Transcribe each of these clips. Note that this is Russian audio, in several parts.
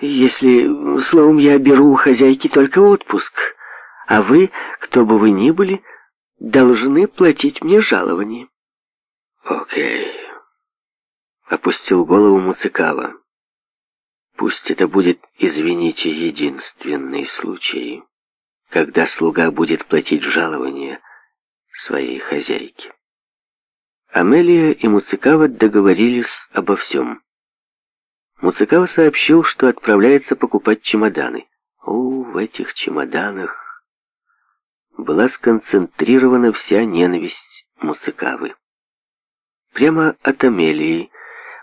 Если, словом, я беру у хозяйки только отпуск, а вы, кто бы вы ни были, должны платить мне жалование». «Окей», — опустил голову Муцикава. «Пусть это будет, извините, единственный случай, когда слуга будет платить жалование своей хозяйке». Амелия и Муцикава договорились обо всем. Муцикава сообщил, что отправляется покупать чемоданы. О, в этих чемоданах была сконцентрирована вся ненависть Муцикавы. Прямо от Амелии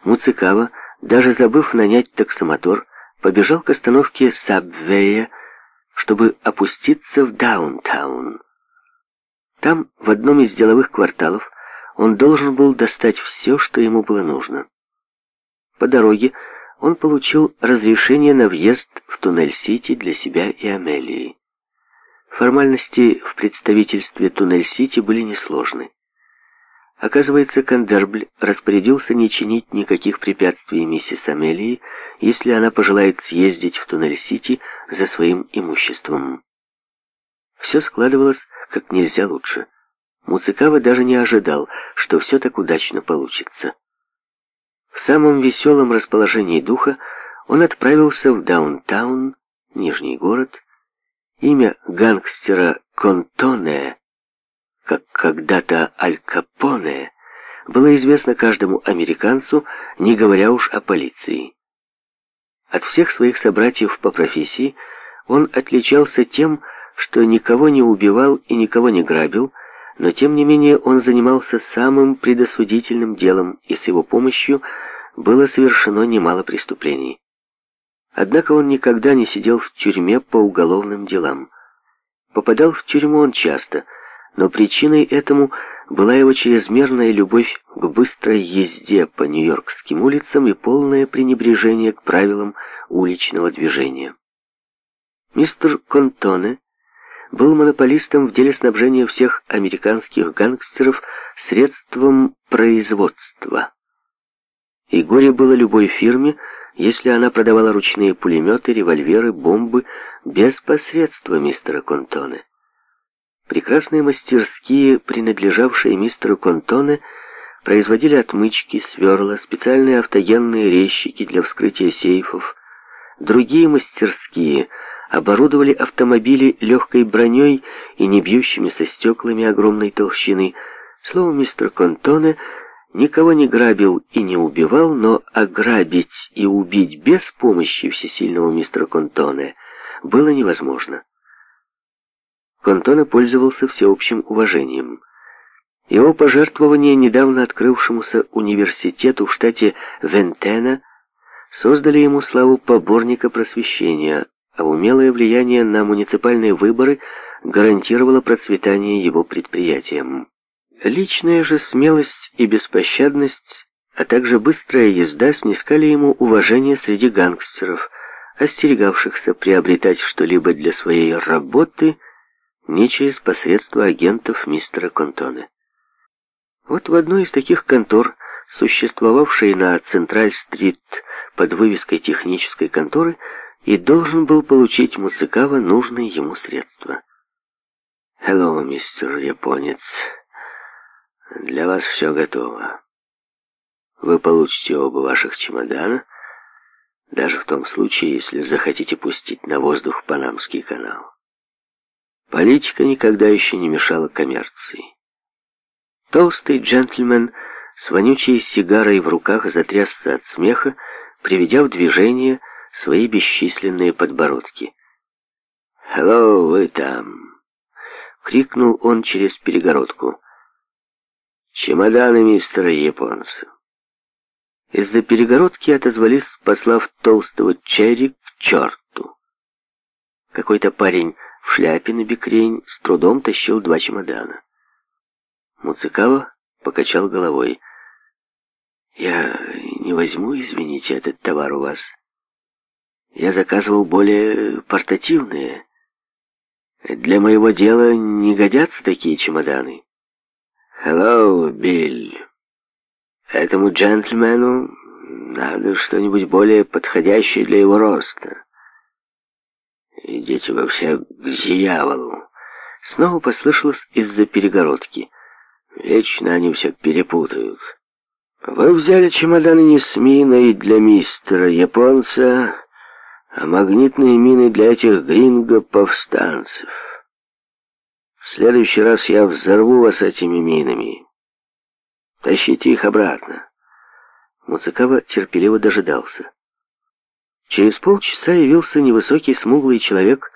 Муцикава, даже забыв нанять таксомотор, побежал к остановке Сабвея, чтобы опуститься в Даунтаун. Там, в одном из деловых кварталов, он должен был достать все, что ему было нужно. По дороге он получил разрешение на въезд в Туннель-Сити для себя и Амелии. Формальности в представительстве Туннель-Сити были несложны. Оказывается, Кандербль распорядился не чинить никаких препятствий миссис Амелии, если она пожелает съездить в Туннель-Сити за своим имуществом. Все складывалось как нельзя лучше. Муцикава даже не ожидал, что все так удачно получится. В самом веселом расположении духа он отправился в даунтаун, Нижний город. Имя гангстера Контоне, как когда-то Аль Капоне, было известно каждому американцу, не говоря уж о полиции. От всех своих собратьев по профессии он отличался тем, что никого не убивал и никого не грабил, но тем не менее он занимался самым предосудительным делом, и с его помощью – было совершено немало преступлений. Однако он никогда не сидел в тюрьме по уголовным делам. Попадал в тюрьму он часто, но причиной этому была его чрезмерная любовь к быстрой езде по нью-йоркским улицам и полное пренебрежение к правилам уличного движения. Мистер Контоне был монополистом в деле снабжения всех американских гангстеров средством производства. И горе было любой фирме, если она продавала ручные пулеметы, револьверы, бомбы без посредства мистера Контоне. Прекрасные мастерские, принадлежавшие мистеру Контоне, производили отмычки, сверла, специальные автогенные резчики для вскрытия сейфов. Другие мастерские оборудовали автомобили легкой броней и не бьющимися стеклами огромной толщины. Слово мистер Контоне – никого не грабил и не убивал, но ограбить и убить без помощи всесильного мистера Контоне было невозможно. Контоне пользовался всеобщим уважением. Его пожертвования недавно открывшемуся университету в штате Вентена создали ему славу поборника просвещения, а умелое влияние на муниципальные выборы гарантировало процветание его предприятиям. Личная же смелость и беспощадность, а также быстрая езда снискали ему уважение среди гангстеров, остерегавшихся приобретать что-либо для своей работы не через посредство агентов мистера Контоне. Вот в одной из таких контор, существовавшей на Централь-стрит под вывеской технической конторы, и должен был получить Муцикава нужные ему средства. «Hello, мистер Японец», для вас все готово. Вы получите оба ваших чемодана, даже в том случае, если захотите пустить на воздух Панамский канал. Политика никогда еще не мешала коммерции. Толстый джентльмен с вонючей сигарой в руках затрясся от смеха, приведя в движение свои бесчисленные подбородки. Хеллоу, вы там!» — крикнул он через перегородку чемоданы мистера японца. Из-за перегородки отозвались, послав толстого черри к черту. Какой-то парень в шляпе на бекрень с трудом тащил два чемодана. Муцикава покачал головой. «Я не возьму, извините, этот товар у вас. Я заказывал более портативные. Для моего дела не годятся такие чемоданы». «Хеллоу, Билл. Этому джентльмену надо что-нибудь более подходящее для его роста. Идите вы все к зияволу». Снова послышалось из-за перегородки. Вечно они все перепутают. «Вы взяли чемоданы не с миной для мистера японца, а магнитные мины для этих гринго-повстанцев». Следующий раз я взорву вас этими минами. Тащите их обратно. Муцакава терпеливо дожидался. Через полчаса явился невысокий смуглый человек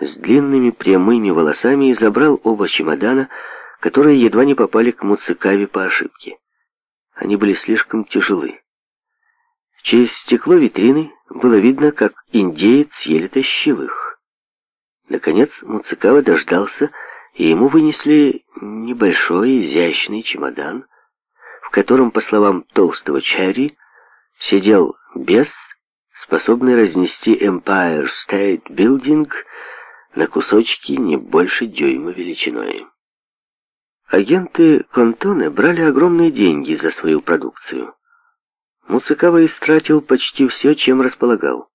с длинными прямыми волосами и забрал оба чемодана, которые едва не попали к Муцикаве по ошибке. Они были слишком тяжелы. Через стекло витрины было видно, как индеец еле тащил их. Наконец Муцикава дождался, и ему вынесли небольшой изящный чемодан, в котором, по словам толстого Чарри, сидел бес, способный разнести Empire State Building на кусочки не больше дюйма величиной. Агенты Контоне брали огромные деньги за свою продукцию. Муцикава истратил почти все, чем располагал.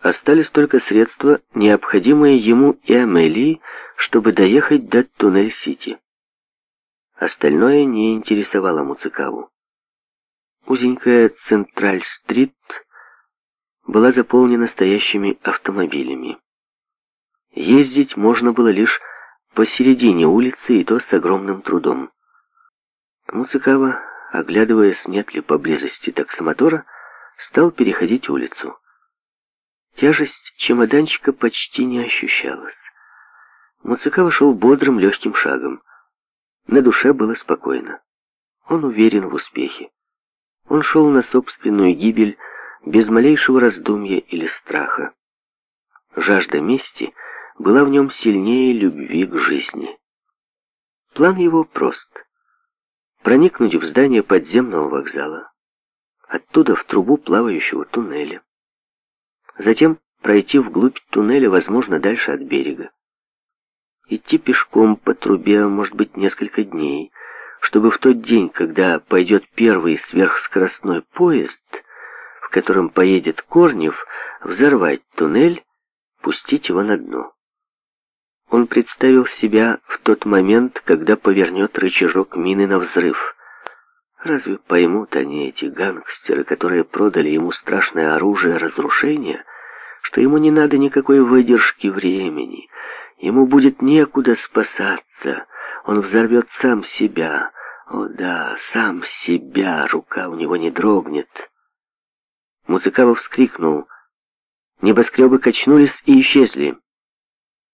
Остались только средства, необходимые ему и Амелии, чтобы доехать до Туннель-Сити. Остальное не интересовало Муцикаву. Узенькая Централь-стрит была заполнена стоящими автомобилями. Ездить можно было лишь посередине улицы, и то с огромным трудом. Муцикава, оглядываясь, нет ли поблизости таксомотора, стал переходить улицу. Тяжесть чемоданчика почти не ощущалась. Муцика вошел бодрым, легким шагом. На душе было спокойно. Он уверен в успехе. Он шел на собственную гибель без малейшего раздумья или страха. Жажда мести была в нем сильнее любви к жизни. План его прост. Проникнуть в здание подземного вокзала, оттуда в трубу плавающего туннеля. Затем пройти вглубь туннеля, возможно, дальше от берега идти пешком по трубе, может быть, несколько дней, чтобы в тот день, когда пойдет первый сверхскоростной поезд, в котором поедет Корнев, взорвать туннель, пустить его на дно. Он представил себя в тот момент, когда повернет рычажок мины на взрыв. Разве поймут они, эти гангстеры, которые продали ему страшное оружие разрушения, что ему не надо никакой выдержки времени — Ему будет некуда спасаться. Он взорвет сам себя. О да, сам себя. Рука у него не дрогнет. Музыкава вскрикнул. Небоскребы качнулись и исчезли.